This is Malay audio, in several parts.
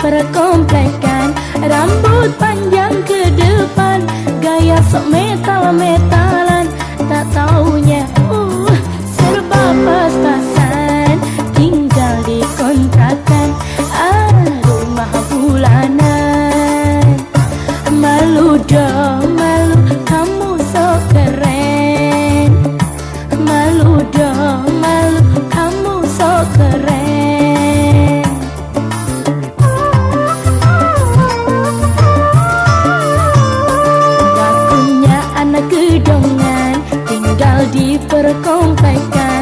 Perkomplekan Rambut panjang ke depan Gaya sok metal-metalan. Tak taunya uh, Serba pas-pasan. Tinggal di kontrakan ah, Rumah bulanan. Malu dong. រកងតែកា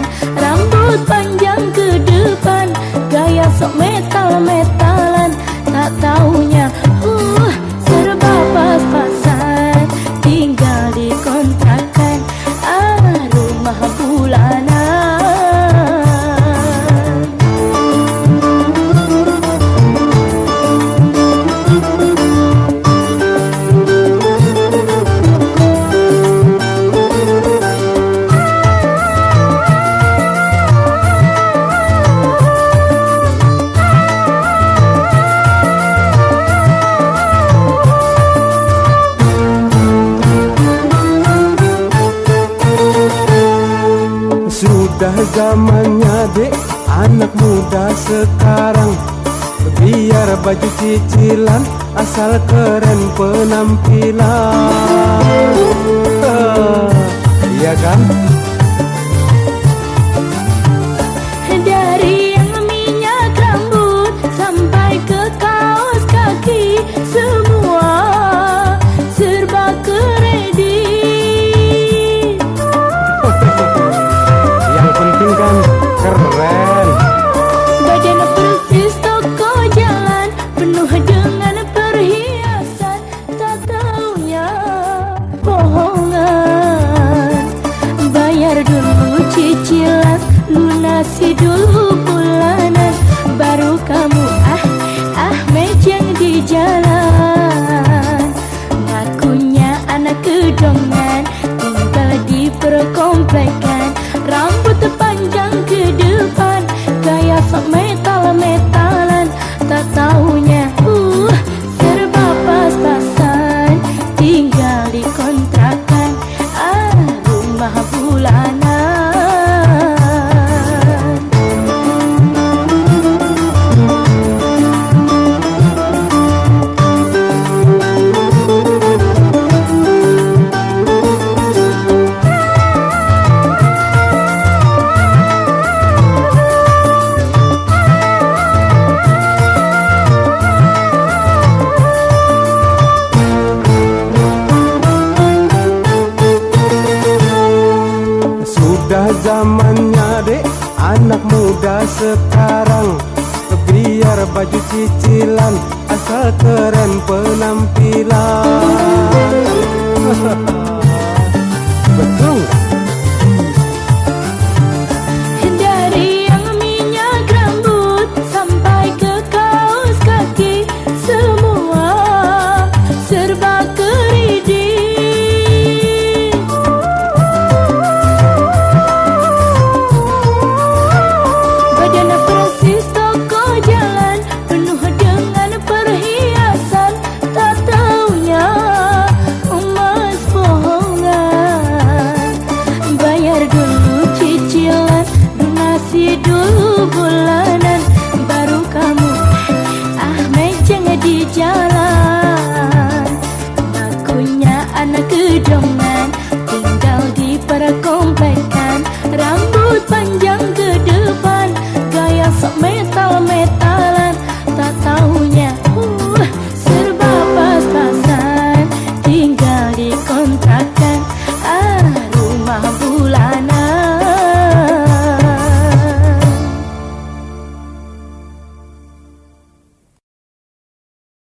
Sudah zamannya dek Anak muda sekarang Biar baju cicilan Asal keren penampilan Ya kan? Ya kan? jalan Ngakunya anak kedongan tinggal di perkompleks zamannya dek Anak muda sekarang Biar baju cicilan Asal keren penampilan Betul? So maybe